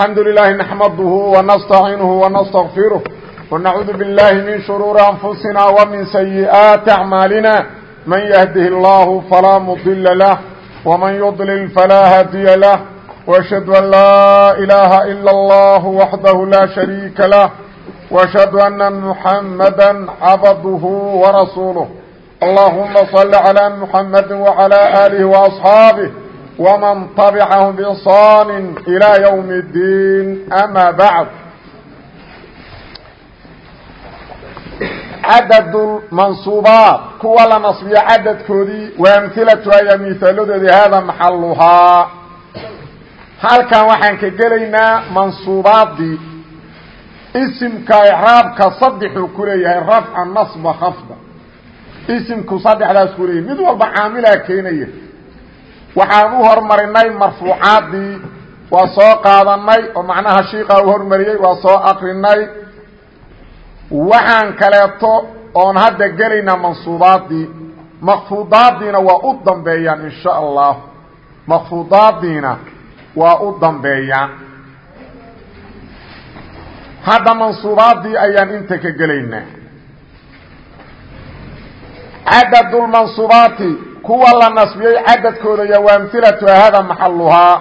الحمد لله نحمده ونستعينه ونستغفره ونعوذ بالله من شرور أنفسنا ومن سيئات أعمالنا من يهده الله فلا مضل له ومن يضلل فلا hاdي له وأشhهد أن لا إله إلا الله وحده لا شريك له وأشhهد أن محمدا عبده ورسوله اللهم صل على محمد وعلى آله وأصحابه ومن طبعهم بإحصان إلى يوم الدين أما بعد cadad mansuubaat kuwa la nasbiyo cadadkoodii wa amhilatu aya mihaaladoodii hada maxaluhaa halkan waxaan ka gelaynaa mansuubaadii isimka icraabka saddexuu ku leeyahay rafca nasba khafda isimku saddexdaas ku leeyahay mid walba caamilaa keenaya waxaan u hormarinay marfuucaadii waa soo qaadanay oo macnaha shiiqa u hormariyey waa soo akrinay. Waxaan kaleeto oon hadda gelaynaa mansuubaadii. Makfuudaadiina waa u dambeeyaan in sha allah. Makfuudaadiina waa u dambeeyaan. Hadda mansuubaadii ayaan inta ka gelaynaa. Cadad lmansuubaati kuwa la nasbiyey cadadkooda iyo waamilatuha hada maxaluhaa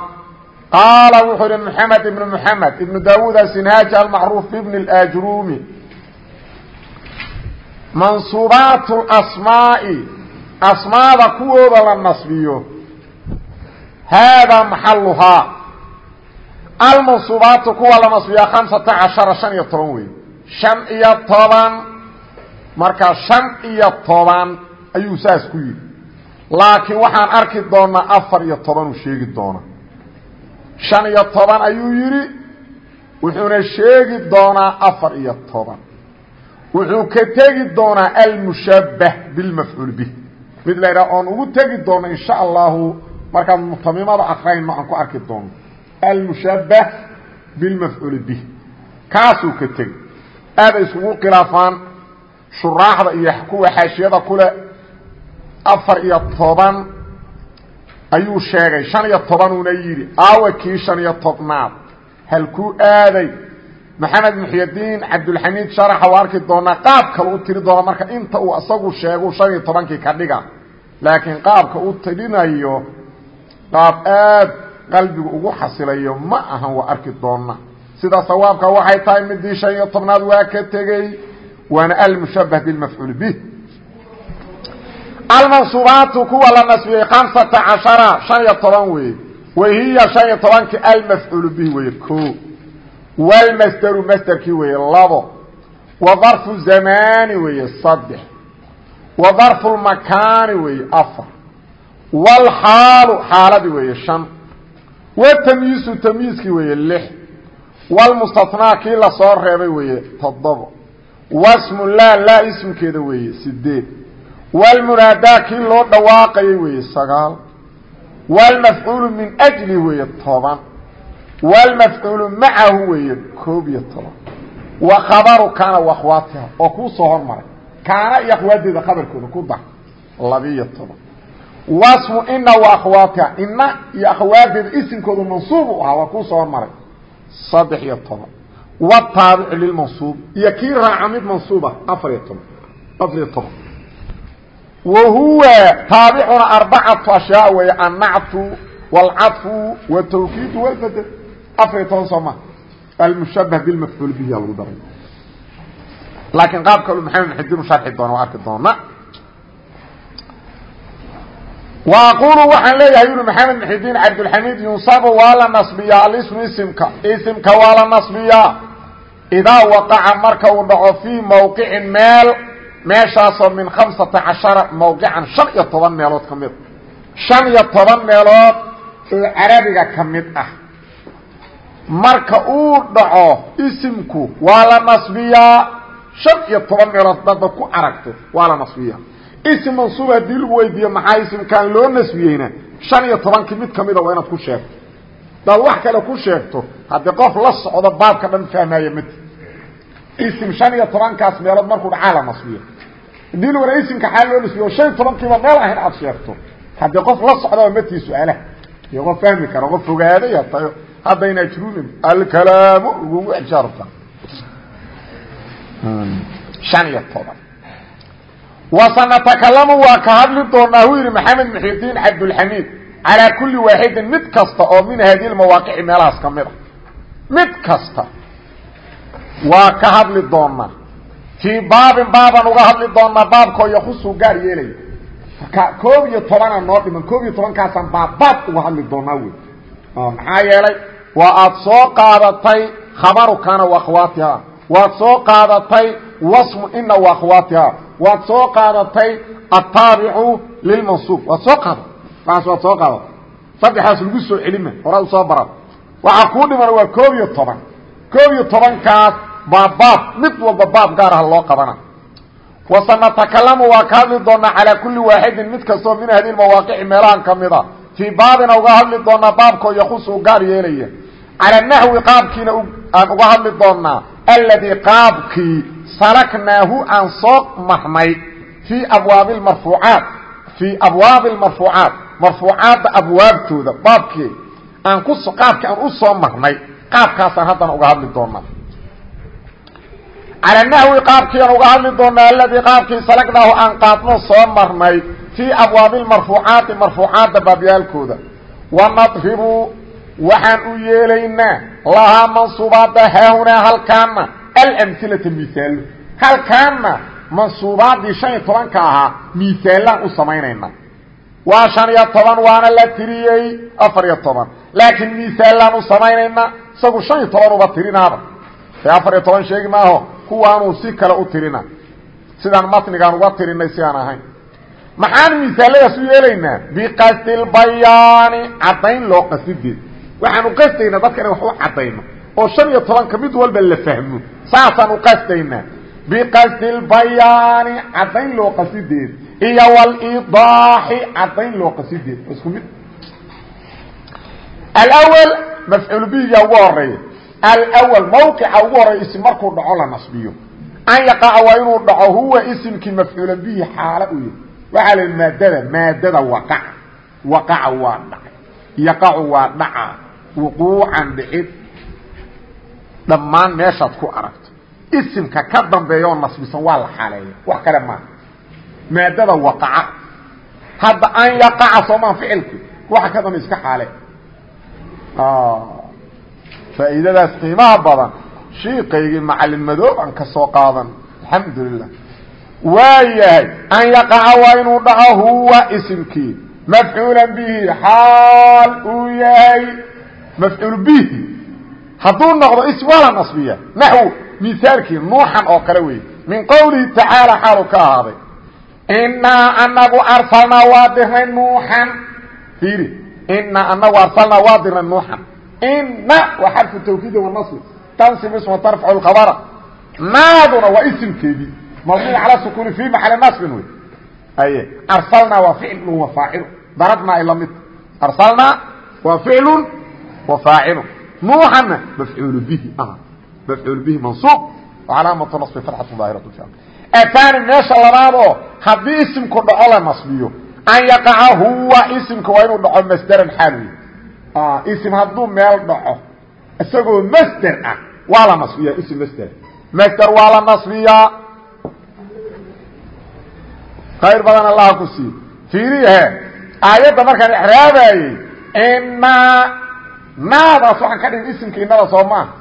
qaala wuxuu ihi maxamed ibnu maxamed ibnu daawuud asinhaaji almacruuf bibni اlaajruumi mansuubaat asmaa'i asmaada kuwooda la nasbiyo. Haadaa maxaluhaa almansuubaatu kuwa la nasbiyaa khamsata cashara shan iyo toban wey shan iyo toban. Marka shan iyo toban ayuu saas ku yidhi laakiin waxaan arki doonaa afar iyo tobanuu sheegi doona shan iyo toban ayuu yidhi wuxuuna sheegi doonaa afar iyo toban. Wuxuu ka tegi doonaa almushabbah bilmafcuul bih. Mid la ydhaha oon ugu tegi doono in allahu. Markaad mutamimada akrayno aan ku arki doono. Almushabbah bilmafcuul bih. Kaasuu ka tegi. Aaday isugu khilaafaan shuraaxda iyo kuwa xaashiyada kule afar iyo toban ayuu sheegay. Shan iyo tobanuuna yidhi aawa kii shan iyo tobnaad. Halkuu aaday. Maxamed muxyadiin cabdulxamiid sharaxa waa arki doonaa qaab kale tiri doona marka inta uu isagu sheegu shan iyo tobankii ka dhiga. Laakiin qaabka u tirinayo qaab aad qalbigu ugu xasilayo ma ahan waa arki doona sida sawaabka waxay tahay midii shan iyo tobnaad waa ka tegey waana almushabah bilmafcuul bih almansuubaatu kuwa la nasbiyey hamsata cashara shan iyo toban weeye wahiya shan iyo tobankii almafcuul bih weye o wlmasderu masderkii weeye labo. Wa darfu zamaani weeye saddex. Wa darfu lmakaani weeye afar. Wlxaalu xaaladii weeye shan. Watamyiisu tamyiiskii weeye lix. Wlmustathnaa kii la soo reebay weeye toddobo. Wasmu laa laa ismkeeda weeye sideed wlmunaadaa kii loo dhawaaqayay weeye sagaal wlmafcuulu min ajli weeye toban wlmafcuulu macahu weeye koob iyo toban wa khabaru kaana wakhwaatiha oo kuu soo hormaray kaana iyo akhwaadeeda khabarkooda ku dar labiyo toban wasmu ina wa akhwaatiha ina iyo akhwaadeeda isimkoodu mansuub u ahaa waa kuu soo hormaray saddex toban wataabicu lilmansuub iyo kii raaca mid mansuuba afar iyo afar toban wahuwa taabicuna arbacatu ashyaa weeye annactu wاlcafu wtawkiidu wlbadel afariy toban soo maa almushabah bilmafcuul bihi aa lagu daray laakiin qaab kalu maxamed xidinu sharxi doona o arki doona wa aqulu waxaan leeyahay yuri maxamed mxidiin cabdulxamiid yunsabu waa la nasbiyaa alismu isimka isimka waa la nasbiyaa idaa waqaca marka uu dhaco fii mowqicin meel meeshaasoo min khamsata cashara mawqican shan iyo toban meelood ka mid. Shan iyo toban meelood oo carabiga ka mid ah. Marka uu dhaco isimku waa la nasbiyaa. Shan iyo toban meelood dadba ku aragto waa la nasbiyaa. Ism mansuub haddii lagu weydiiyo maxaa isimkan loo nasbiyeyna? Shan iyo tobankii mid kamida waa inaad ku sheegto. Hadaad wax kale ku sheegto haddii qof la socdo baabka dhan fahmaayo mati ism shan iyo tobankaas meelood markuu dhacaa la nasbiyo. Haddii laguna isimka xaa loo nasbiyo shan iyo tobankiiba meel ahayn aad sheegto. Haddii qof la socdaba matii su'aalaha. Iyo qof fahmi karo qof fogaaday tayo. Haddayna ajruumin alkalaamu lagugu exjaarta shan iyo toban. Wasanatakallamu waa ka hadli doonaa hu yidhi maxamed muxidiin cabdulxamiid calaa kulli waaxidin mid kasta oo min haadihi lmawaaqici meelahaas ka mid a mid kasta waa ka hadli doonaa fii baabin baabaan uga hadli doonaa baabkoo yakusu gaar yeelaya marka koob iyo tobanaa noo dhiman koob iyo tobankaasaan baabbaab uga hadli doonaa wey maxaa yeelay waa aad soo qaadatay khabaru kana wa akhwaatiha. Waad soo qaadatay wasmu ina wa akhwaatiha. Waad soo qaadatay ataabicu lilmansuub waad soo qaada taas waad soo qaadata saddexaas lagu soo celima horaa u soo baran waxaa kuu dhiman waa koob iyo toban. Koob iyo tobankaas baabbaab mid walba baab gaar ah loo qabana. Wasanatakallamu waa ka hadli doonaa calaa kulli waaxidin mid kastoo min hadi mawaaqici meelahan ka mid a fii baabina uga hadli doonaa baabkoo yakusu u gaar yeelaya cala naxwi qaabkiina aan uga hadli doonaa alladii qaabkii salaknaahu aan soo marnay fii abwaabi marfuucaat fii abwaabi marfuucaat. Marfuucaadda abwaabtooda baabkii aan ku qaabkii aan u soo marnay qaabkaasaan haddana uga hadli doonaa cala naxwi qaabkiiaan uga hadli doonaa aladii qaabkii salagnaahu aan qaadno soo marnay fii abwaabi marfuucaati marfuucaadda baabyaalkooda. Wanadribu waxaan u yeelaynaa lahaa mansuubaadda haahunaa halkaana alamhilata mihaalo halkaana mansuubaaddii shan iyo tobanka ahaa miihaalaan u samaynaynaa. Waa shan iyo toban waana la tiriyey afar iyo toban. Laakiin miihaalaan u samaynaynaa isagu shan iyo toban uba tirinaaba ee afar iyo toban sheegi maaho kuwaanuu si kale u tirina. Sidaan matnigaan uga tirinay si aan ahayn. Maxaan misaaladaas u yeelaynaa? Biqasdi lbayaani caddayn loo qasideed waxaanu qasdaynaa dadka inay wax u caddayno oo shan iyo tobanka mid walba la fahmo. Saasaan u qasdaynaa. Biqasdi lbayaani caddayn loo qasideed iyo walidaaxi caddayn loo qasideed isku mid. Alawal mafcuul bihiga ugu horreeya alwal mawqica ugu horreeya isim markuu dhaco la nasbiyo. An yaqaca waa inuu dhaco huwa isimkii mafcuula bihi xaalo u yahy waxaa la maadada maadada waqaca. Waqaca waa dhacay yaqacu waa dhaca. Wuquucan dhicid. Dhammaan meeshaad ku aragto. Isimka ka dambeeya oo nasbisan waa la xaaleeya. Wax kale maaha maadada waqaca. Hadda an yaqaca soomaa ficilki waxa ka dambe iska xaale faa'iidadaas qiimaha badan shiikaygii macalin madoob aan ka soo qaadan alxamdu lilah waa an yaqaca waa inuu dhaco huwa isimkii. Mafcuula bihi xaal uu yahay mafcuul bihi. Hadduu noqdo ism waa nasbiya. Naxw misaalkii nuuxan oo kale wey min qowlihi tacaala xaalu ka ahaaday. Inaa anagu arsalnaa waa dirnay nuuxan. Fiiri inaa anagu arsalnaa waa dirnay nuuxan ina waa xarfu tawkiidi wanasbi tansib isma tarfacu lkhabara naaduna waa isimkeedii mabniy calى sukuni fi maxali nasbin wey aye arsalnaa waa ficlu wa faacilu darabnaa ay la mid arsalnaa waa ficlu wa faacilu nuuxana mafcuul bihi ah mafcuul bihi mansuub calaamatu naصbi fatxatu daahiratu fi athani meesha labaadoo haddii isimku dhaco la nasbiyo an yaqaca huwa isimka waa inuu dhaco masderan xaal wey isim hadduu meel dhaco isagoo masder ah waa la nasbiyaa ism masder. Masder waa la nasbiyaa. Khayr badan allaha ku siiyo fiiriyahe aayadda markaan exraabayey inaa naadaas waxaan ka dhign isimka inada soo maaha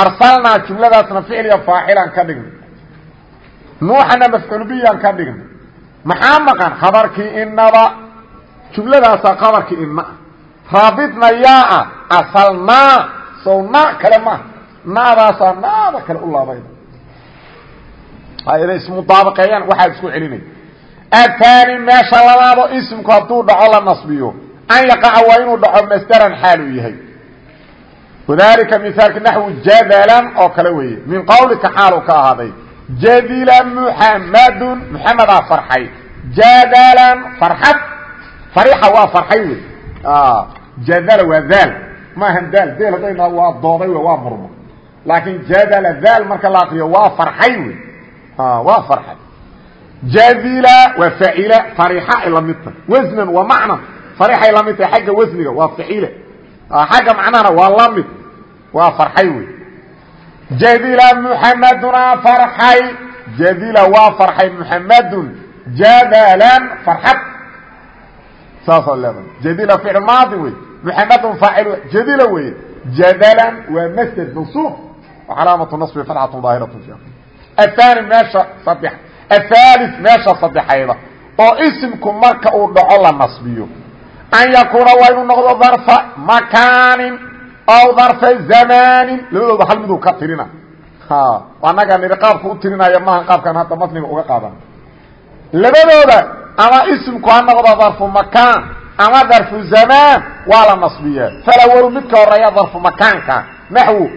arsalnaa jumladaasna ficliya faacilaan ka dhignay nuuxana mafcuul biyaan ka dhignay maxaa maqan? Khabarkii inaba jumladaasaa khabarkii ina raabidna yaa asalnaa sow naa kale maaha naadaasaa naada kale u laabayda inay ismudaabaqeeyaan waxaad isku celinay athani meesha labaado ismku hadduu dhaco la nasbiyo. An yaqaca waa inuu dhaco masdaran xaal uu yahay. Wadalika mihaalka naxwu jadalan oo kale weeye. Min qawlika xaal uu ka ahaaday. Jadila muxamadun muxamedaa farxay. Jadalan farxad. Farixa waa farxay wey jadala waa daal maahan daal deel haddayna waa dooday w waa murmo. Laakiin jadala daal marka la akriyo waa farxay wey. Waa farxay. Jadila waa facila farixa ay la mid tahay. Wasnan wa macnan farixay la mid tahay. Xagga wasniga waa facile xagga macnahana waa la mid. Waa farxay wey. Jadila muxamadunaa farxay. Jadila waa farxay. Muxamadun jadalan farxad saasaa leedahay jadila ficil maadi wey muxamadun faacil jadila wey jadalan waa masder mansuub. Calaamatu naصbi fatxatu daahiratu athani meesha saddex. Athali meesha saddexayda. Oo isimku marka uu dhaco la nasbiyo. An yakuuna waa inuu noqdo darfa makaanin aw darfa zamaanin. Labadooda hal miduu ka tirina. Anaga niri qaabka u tirinaya maaha qaabkan hadda matniga uga qaadan. Labadooda ama isimku ha noqdo darfu makaan ama darfu zamaan waa la nasbiyaa falawalu midka horreeya darfu makaanka naxwu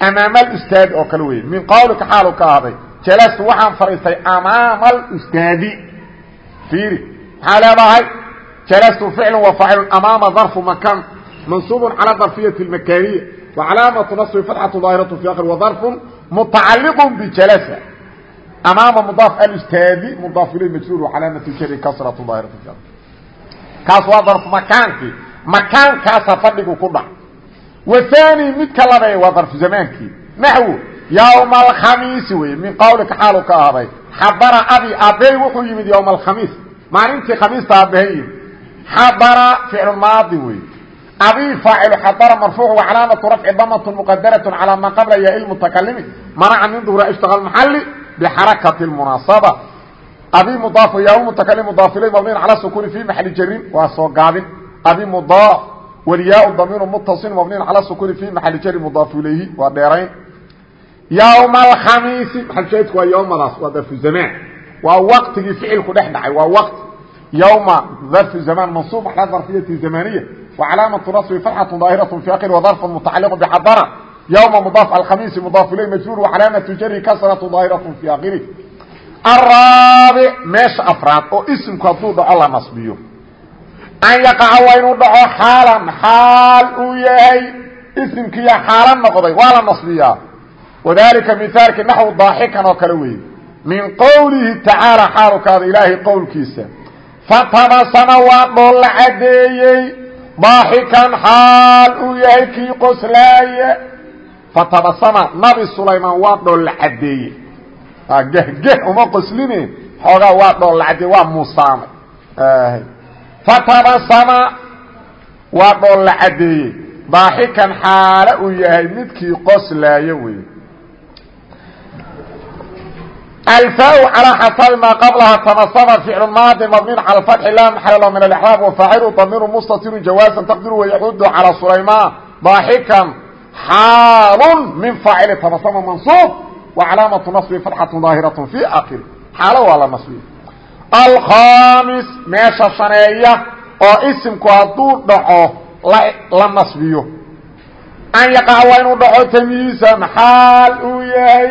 amaama alustaadi oo kale wey min qawlika xaalu ka ahday jalastu waxaan fadhiistay amaama alustaadi fiiri maxaa leedahay? Jalastu ficlu wa faacilun amaama darfu makaan mansuubun calaa darfiyati اlmakaniya wa calaamatu nasbi fatxatu daahiratu fi akri wa darfun mutacaliq bijalasa amaama mudaaf alustaadi mudaaf ilay majruur wa calaamatu jari kasratu daahiratu fi akri kaas waa darfu makaankii makaankaasa fadhigu ku dhac waani midka labe waa darfu zamaankii naxwo yowma alkhamiisi wey min qawlika xaalu ka ahday xabara abi aabey wuxuu yimid yowma alkhamiis maalintii khamiista aabahay yimid xabara ficlu maadi wey abi faacilu xabara marfuuc wa calaamatu rafci damatun muqadaratun calaa maa qabla yaa lmutakalimi manaca min duhura ishtaqa maxali bixarakati lmunaasaba abi mudaaf yaa mutakalim mudaaf ilay mabniin cala sukuni fi maxali jarin waa soo gaabin abi mudaaf wlyaa damiir mutaصil mabniin calى sukuni fi maxali jari mudaaf ilayhi waa dheerayn ywma alkhamiisi maxalshaahidku waa ywmadaas waa darfu zamaan waa waqtigii ficilku dhex dhacay waa waqti ywma darfu zamaan mansuub ala darfiyati zamaniya wa calaamatu nasbi fatxatu daahiraة fi akir wadarfu mutacaliq ywma mudaaf alkhamiisi mudaaf ilayh majruur wacalaamatu jari kasratu daahiraة fi akiri araabic meesha afraad oo isimku hadduu dhaco la nasbiyo an yaqaca waa inuu dhaco xaalan xaal uu yahay isimkiiya xaalan noqday waa la nasbiyaa wadalika mihaalki naxwu daaxikan oo kale weeye min qowlihi tacaala xaalukaada ilaahay qowlkiisa fatabasama waa dhoolla cadeeyey daaxikan xaal uu yahay kii qoslaaya fatabasama nabi sulaymaan waa dhoolla cadeeye gehgeh uma qosline xoogaa waa dhoolla cadeeye waa muusaamay fatabasama waa dhool la caddeeyey daaxikan xaale uu yahay midkii qoslaayo wey alfaa calىa xasaabi maa qablaha tabasama ficlu maadi mabniin calى fatxi laa maxal lahu min alexraab wafaacilu damiru mustatiru jawaasan taqdiru wayacudu calى sulaymaan daaxikan xaalun min faacili tabasama mansuub wa calaamatu nasbi fatxatu daahiraة fi akiri xaalo waa la nasbiya alkhamis meesha shaneeya oo isimku hadduu dhaco la nasbiyo. An yaqaca waa inuu dhaco tamyiisan xaal uu yahay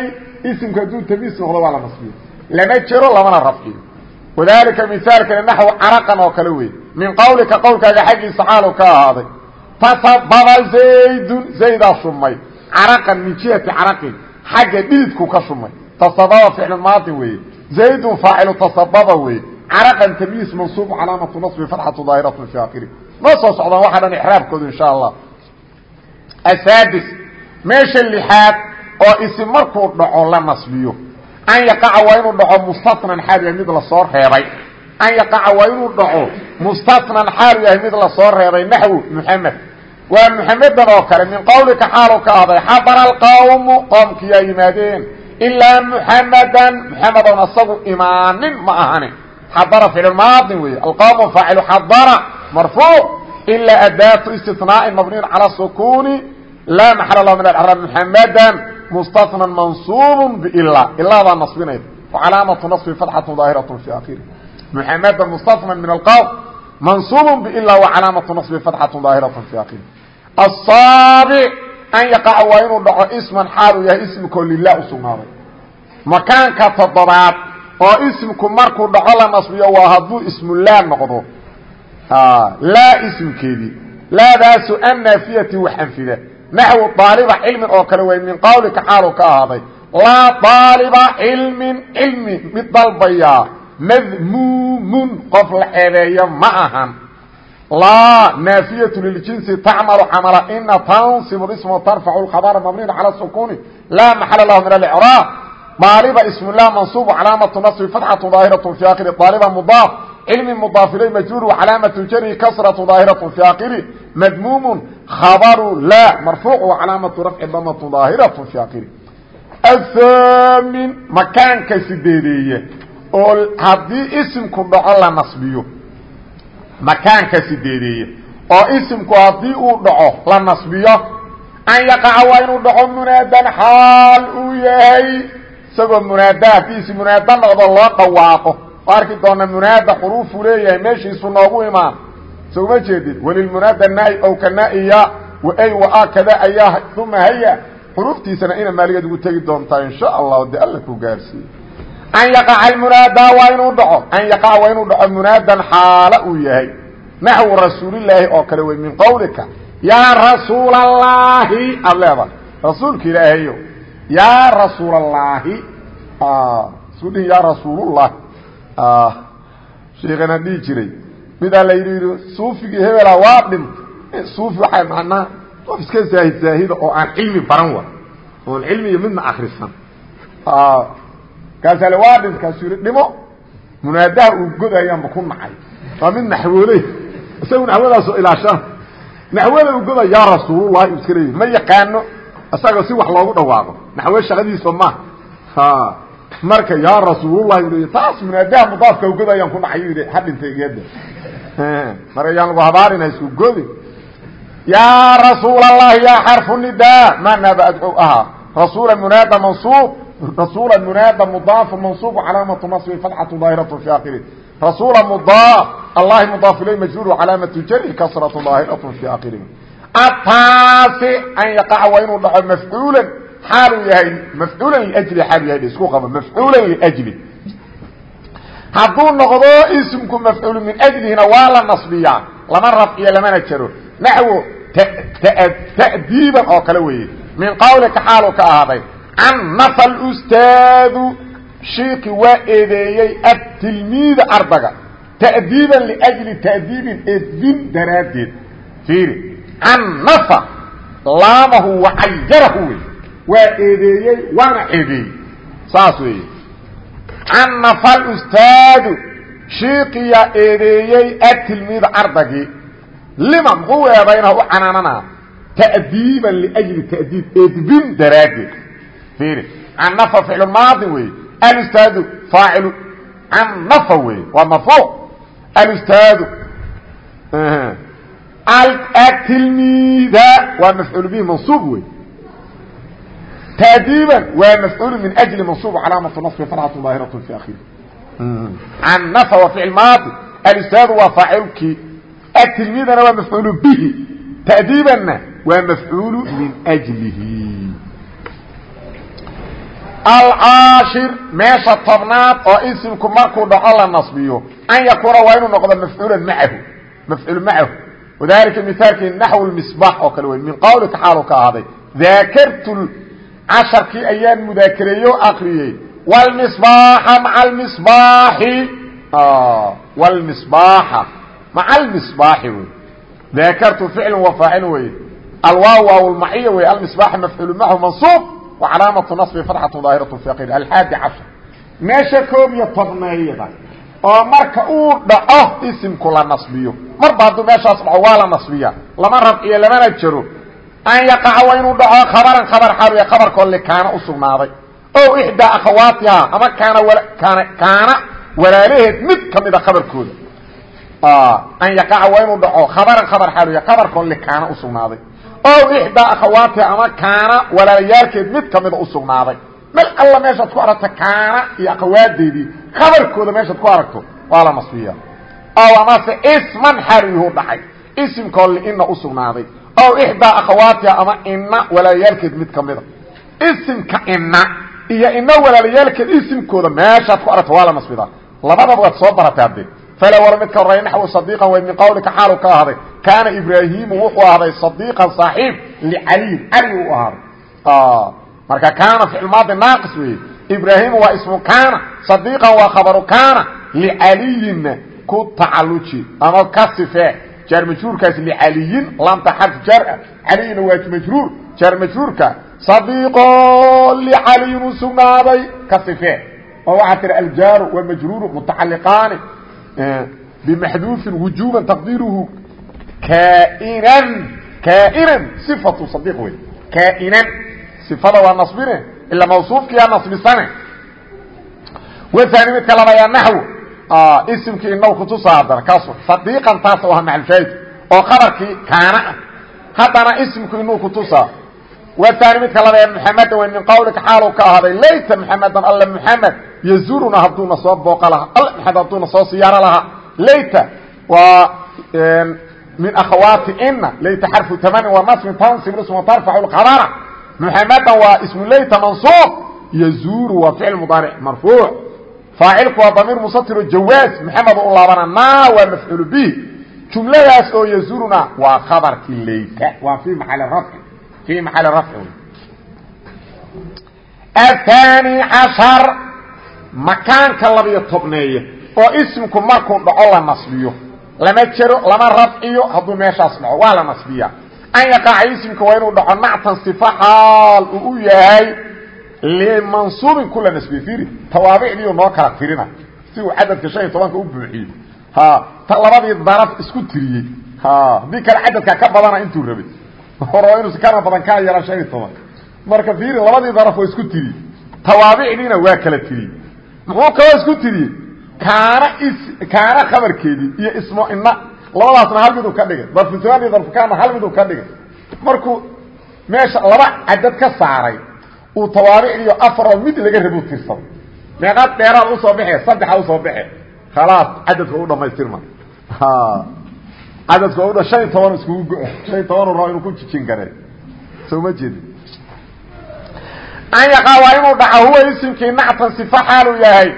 isimku hadduu tamyiis noqdo waa la nasbiyo lama jero lamana rafciyo wadalika misaalkani naxw caraqan oo kale wey min qawlika qowlkaaga xaggiisa xaalu ka ahaaday tatabada zaydun zaydaa shumay. Caraqan min jihati caraqin xagga dhididku ka shumay. Tasabada ficlulmaadi weeye zaydun faacilu tasabada weeye caraqan tamyiis mansuubu calaamatu nasbi farxatu daahiratun fi aakhiri ma soo socdaan waxa dhan ixraabkoodu insha allah asaadis meesha lixaad oo isi markuu dhaco la nasbiyo. An yaqaca waa inuu dhaco mustanan xaal yahay mid la soo reebay. An yaqaca waa inuu dhaco mustanan xaalu yahay mid la soo reebay. Naxwu muxamed waa mxamedan oo kale min qawlika xaalu ka aday xadara alqawmu qoomkiyaa yimaadeen ilaa muxamadan muxamedoon asagu imaanin ma ahani. Xadara ficil maadin weeye alqawmu faacilu xadara marfuuc ilaa adaatu istinaa'in mabniyin cala sukuuni laa maxala lah min alcraab muxamadan mustanan mansuubun bila ilaadaa nasbinayda wacalaamatu nasbi fatxatun daahiratun fii akhiri muxamadan mustanan min alqawm mansuubun bila wacalaamatu nasbi fatxatun daahiratu fii akhiri الsaabic an yaqaca waa inuu dhaco isman xaaluu yahay ismikoo lilah u sugnaaday makaanka toddobaad oo ismku markuu dhaco la nasbiyo waa hadduu ismulaa noqdo laa ismkeedii laadaasu annaafiyati wax anfida naxwu daaliba cilmin oo kale way min qawlika xaalu ka ahaaday laa daaliba cilmin cilmi mid dalbayaa madmuumun qof la ceebeeyo ma ahan laa naafiyatu liljinsi tacmalu camala ina tansibu isma watarfacu lkhabara mabniyan cala sukuuni laa maxala lahu min alicraab daaliba ismu lah mansuubu calaamatu nasbi fatxatu daahiratu fi akhiri. Daaliba mudaaf cilmi mudaaf ilay majruur wacalaamatu jari kasratu daahiratu fi akhiri. Madmuumun khabaru la marfuuc wacalaamatu rafci damatu daahiratu fi akhiri. Athaamin makaanka sideedeeye oo haddii isimku dhaco la nasbiyo makaanka sideedeeye oo isimku haddii uu dhaco la nasbiyo. an yaqaca waa inuu dhaco munaadan xaal uu yahay. isagoo munaada haddiisi munaada noqdo loo dhawaaqo. arki doona munaada xuruufuu leeyahay meeshiisu noogu imaan. so uma jeedid walilmunaada naai ow ka naiya waay waa kada ayaa uma haya. xuruuftiisana ina maaligeed ugu tegi doontaa insha allahu de alla ku gaarsiiye an yaqaca almunaada waa inuu dhaco an yaqaca waa inuu dhaco munaadan xaala uu yahay naxwu rasuulilaahi oo kale wey min qawlika yaa rasuul allaahi aada leedahay rasuulka ilaahayo yaa rasuul allaahi isku dhihi yaa rasuulullahi sheikana dhihi jiray midaa la yidhi yidhi suufigii hebela waa dhintay suufi waxay macnaa qof iska zaahid zaahida oo aan cilmi baran wa oon cilmi iyo midna akrisan kaasale waa dhint kaasu yidhi dhimo munaadaha uu godayaanba ku nacay. Waa mid naxwooley isagu naxwadaasoo ilaashana naxwada uu goda yaa rasuulullahi u iska leeyahy ma yaqaano isaga si wax loogu dhawaaqo. Naxwe shaqadiisa maaha marka yaa rasuulullahi u leey taas munaadaha mudaafka godayaan ku nacay yidhi ha dhintay geeda marka yaan lagu habaarina isku godi yaa rasuul allahi yaa xarfu nidaa. Ma naaba adcu ahaa. Rasuula munaada mansuub rasuula munaada mudaaf mansuub calaamatu naصbi fatxatu daahiratu fi akiri rasuula mudaaf allahi mudaaf ilay majruur calaamatu jari kasratu daahiratu fi akiri ataasi an yaqaca waa inuu dhaco mafcuulan xaaluu yahay mafcuulan liajli xaalu yahay isku qabo mafcuulan liajli hadduu noqdo ismku mafcuulu min ajlihina waa la nasbiyaa lama rafciyo lamana jaro naxwo ta'diiban oo kale weeye min qawlika xaaluu ka ahaaday cannafa alustaadu shiiki waa eedeeyey atilmiida ardaga ta'diiban liajli ta'diibin edbin daraaddeed. Fiiri cannafa laamahu wacayarahu wey waa eedeeyey waana ceebeeyey saas weeye. Cannafa alustaadu shiikiyaa eedeeyey atilmiida ardagii lima muxuu eedaynaa u canaananaa? Ta'diiban n iclmaadi wey alstaadu aacil an wey waa marfuu alstaadu atilmida waa mafcuul bihi mansuub wey taadiiban. Waa mafcuul min ajli mansuub calaamatu nabi farxatu daahiraة fi akhiri an waa ficil maadi. Alstaadu waa faacilkii atilmidana waa mafcuul bihi. Taadiibanna waa mafcuul min jlihi alcaashir meesha tobnaad oo isimku markuu dhaco la nasbiyo an yakuuna waa inuu noqdo mafcuulan maahu mafcuul macahu wadalika miaalkii naxw misbaax oo kale wey min qawlika xaalu ka ahaaday daakartu casharkii ayaan mudaakareeye o akriyey wlmisbaaxa maa misbaaxi ah, wlmisbaaxa maca almisbaaxi wey daakartu ficlu wafaacil weye alwaa waawlmaciya wey almisbaaxa mafcuul macahu mansuub wa calaamatu naصbi fatxatu daahiratu fi akir alxaadi cashar meesha koob iyo tobneeyada oo marka uu dhaco isimku la nasbiyo. Marba hadduu meeshaas dhaco waa la nasbiya lama rabciyo lamana jaro. An yaqaca waa inuu dhaco khabaran khabar xaaluya khabarkoo likaana u sugnaaday. O ixdaa akhawaatihaa ama kaana kaana kaana walaalaheed mid ka mida khabarkooda. An yaqaca waa inuu dhaco khabaran khabar xaaluya khabarkoo likaana u sugnaaday o ixdaa akhawaatiha ama kaana walaalayaalkeed mid kamida u sugnaaday. Mel alla meeshaad ku aragto kaana iyo akhawaadeedii khabarkooda meeshaad ku aragto waa la nasbiya o amase isman xaaluyahu dhacay isimkoo liina u sugnaaday. Aw ixdaa akhawaatiha ama ina walaalayaalkeed mid ka mida. Isimka ina iyo ina walaalayaalkeed isimkooda meeshaad ku aragta waa la nasbidaa. Labadaba waad soo baratay fala war midka horeey naxwu sadiiqan way min qawlika xaalu ka ahday. Kaana ibraahimu wuxuu ahday sadiiqan saaxiib licaliyin cali u ahaaday marka kaana ficilmaadi naaqis weeye. Ibraahimu waa ismu kaana sadiiqan waa khabaru kaana licaliyinna ku tacaluji ama ka sifee jaar majruurkaas licaliyin laamta xarf jaar ah caliyina waa majruur. Jaar majruurka sadiiqo licaliyin u sugnaaday ka sifee oo waxaa tiri aljaaru waa majruuru mutacaliqaani bimaxduufin wujuban taqdiiruhu kainan kainan sifatu sadiiq wey kainan sifada waa nasbine ila mawsuufkiyaa nasbisane waani midka labayaa naxw isimkii inaw kutusa haddana kaasu sadiiqan taas u aha maxalshaahid oo qabarkii kaana haddana isimku inuu kutusaa waani midka labayaa muxameda way min qawlika xaalu ka ahaaday layta muxamedan alla muxamed yazuruna hadduuna soo booqa lahaa alla maxamed hadduuna soo siyaaro lahaa layta waa min akhawaati ina layta xarfu tamanin wa nasbin tansib isma tarfacu lkhabara muxamedan waa ismu layta mansuub yazuru waa ficil mudaaric marfuuc faacilku waa damiir musatiro jawaaz maxamed u laabana naa waa mafcuul bih jumladaas oo yazuruna waa khabarkii layta waa maali rafci fii maxali rafci athani cashar makaanka labiyo tobneeye oo ismku markuu dhaco la nasbiyo. Lama jero lama rafciyo hadduu meeshaas dhaco waa la nasbiya an yaqaca ismka waa inuu dhaco nactan sifa xaal uu u yahay limansuubin kula nasbiye iri tawaabicdiiu noo kala tirina si uu cadadka shan iyo tobanka u buuxiyo. Ta labadii daraf isku tiriyey. Haddii kale cadadka ka badana intuu rabay. Horo inuusa kana badan kaa yara shan iyo toban marka fiiri labadii daraf waa isku tiriyey tawaabicdiina waa kala tiriyey muxuu kaloo isku tiriyey kaana kaana khabarkeedii iyo ismo ina labadaasna hal miduu ka dhigay. Darfusamaan iyo darfukaana hal miduu ka dhigay. Markuu meesha laba cadad ka saaray uu tawaabicdiiyo afaroo mid laga rabo tirsado meeqaad dheeraad u soo baxe saddexa u soo baxe khalaas cadadka u dhamaystirma cadadka u shan iyo toban iskugu go shan iyo toban rabo inuu ku jijin kare soo ma jeedi an yaqaa waa inuu dhaco huwa isimkii nactan sifa xaaluu yahay.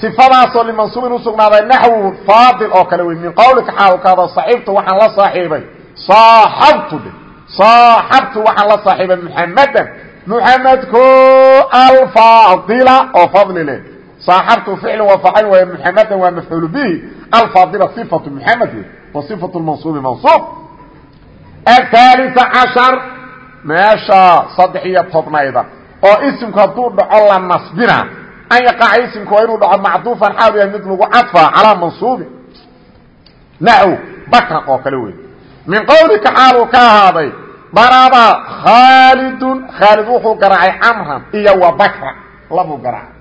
Sifadaasoo limansuubin usugnaaday naxwu faadil oo kale wey min qawlika xaalkaada saxiibtu waxaan la saaxiibay. Saaxabtu dhe saaxabtu waxaan la saaxiibay muxamadan muxamedko alfaadila oo fadli leh saaxabtu ficlu wa faacil waay muxamadan waa mafcuul bihi. Alfaadila صifatu muxamed wa صifatu mansuubi mansuub athaalia cashar meesha saddex iyo tobnayda oo isimku hadduu dhaco la nasbina. An yaqaca isimku waa inuu dhaco macduufan xaal yahay mid lagu cadfa calaa mansuubi. Naxw bakran oo kale wey min qawlika xaaluu ka ahaaday daraba khaalidun khaalid wuxuu garaacay camran iyo wa bakra labuu garaacay.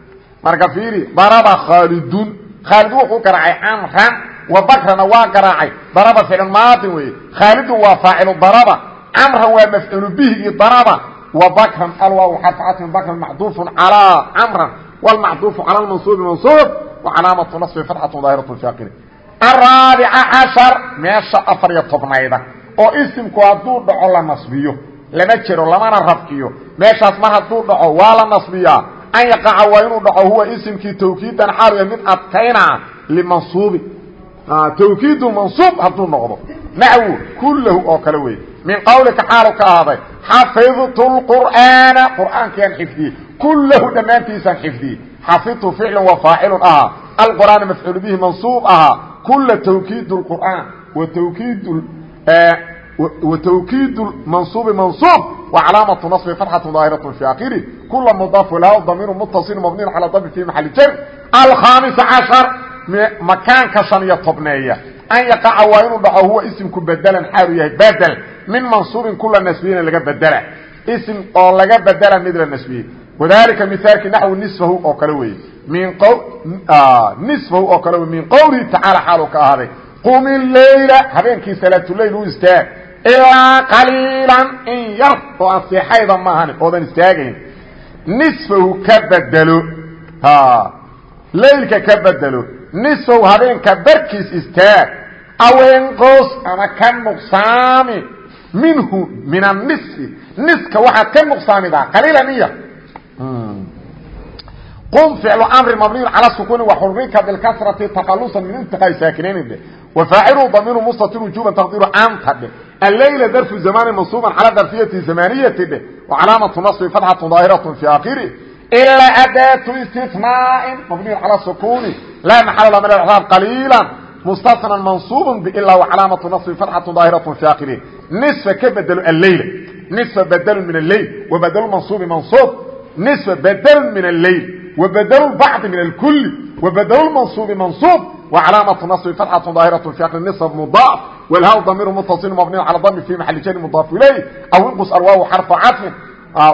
Marka fiiri daraba khaalidun khaalid wuxuu garaacay camran wa bakrana waa garaacay. Daraba ficlu maadin weye khaalidun waa faacilu daraba camran waa mafcuulu bihigii daraba alwaaw xarfcatmin bakran macduufun calaa camran wlmacduufu cala mansuubi mansuub wa calaamatu nasbi fatxatu daahiratu shaakiri araabica cashar meesha afar iyo tobnayda oo isimku hadduu dhaco la nasbiyo lama jero lamana rafciyo meeshaas mar hadduu dhaco waa la nasbiyaa. An yaqaca waa inuu dhaco huwa isimkii tawkiidan xaaluya mid adkaynaa limansuubi. Tawkiidu mansuub hadduu noqdo. Naxwu kullahu oo kale wey min qawlika xaalu ka ahaaday xafidtu lqur'aana qur'aankiaan xifdiyey kullahu dhammaantiisaan xifdiyey xafidtu ficlu wa faacilun ahaa alqur'aana mafcuul bihi mansuub ahaa kula tawkiid qur'aan wa tawkiid وتوkيد منصوب منصوب وعلاaمة نصب فتحة ظاaهرة في آkره كل مضاف لh ضمير متصل مبني على ضم في محل jر الخامس عشر مكاaنka شaن iyo tobneeya an yaca waa inuu dhaco huwa isimku badalan xaalu yahay badel min mansuurin kula nasbiyina laga badela ism oo laga badela mid la nasbiyey wadalika miaalkii naxwi nifahu oo kale weye min nisfahu oo kale wey min ah, qowlihi tacaala xaaluu ka ahaaday. Qum ileyla habeenkii salaatuleyl u istaag. Ilaa qaliilan in yar oo aan seexayda maahan oodan istaagayn. Nisfahu ka bedelo leylka ka bedelo nisfahu habeenka darkiis istaag aw inqus ama ka nuqsaami minhu min anisfi niska waxaad ka nuqsaamidaa qaliilan iya qum ficlu amri mabniyu cala sukuni waxurrika bilkasrati takalusan min intiqaai saakinayn dhe wafaacilu damiru mustatir wujuban taqdiru anta dhe allayla darfu zamaani mansuuban cala darfiyati zamaniyati dhe wacalaamatu nasbi fatxatu daahiratun fi akhiri ila adaatu istinaain mabniyu cala sukuni. Laa maxala la min alaab qaliila mustasna mansuub bila wcalaamaةu naصbi fatxaة daahiraة fi akhirih niصfa ka bedelo aleyl niصfa badl min aleyl wabadl mansuubi mansuub niصfa badl min aleyl wabadl bacdi min اlkuli wabadl mansuubi mansuub wcalaamaةu naصbi fatxaة daahiraة fi akhir niصf mudaaf wlhaw damiru mutaصil mabniy calى dami fi maxali jari mudaaf ilayh aw inqus arwaahu xarfa caطfin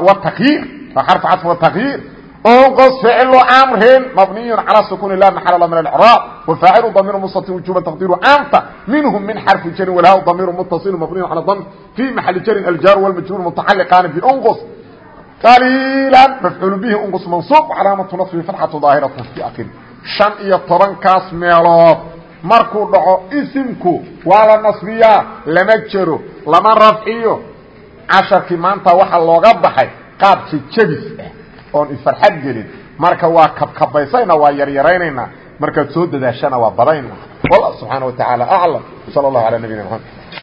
wtakyiir xarfa caطfin wtakyiir nqs ficlu amrin mabniy calى sukun la maxal min اcraab wafaacilu damiru mustati wujuba taqdiru anta minhum min xarfi jarin walhaa damiru mutasilu mabniy calى dam fi maxali jarin aljaar wاlmajruur mutacaliqaani binqs qaliila mafcuul bihi nqs mansuub calaamatu naصbi fatxatu daahiratu fi akir shan iyo tobankaas meelood markuu dhaco isimku waa la nasbiyaa lama jero lama rafciyo casharkii maanta waxaa looga baxay qaab jejabis ah oon ifarxad gelin. Marka waa kabkabaysayna waa yaryaraynayna. Markaad soo dadaashana waa badayna. Wallah subxaana wa tacaala aclam sala allahu calaa nabiyina mxamed